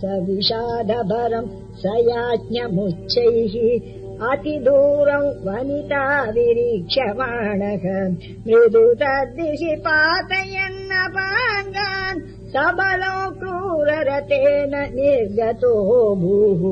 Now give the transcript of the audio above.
स विषादभरम् स याज्ञमुच्चैः अतिदूरम् वनिता विरीक्ष्यमाणः मृदु तद्दिशि पातयन्नपाङ्गान् सबलो क्रूररतेन निर्गतो भूः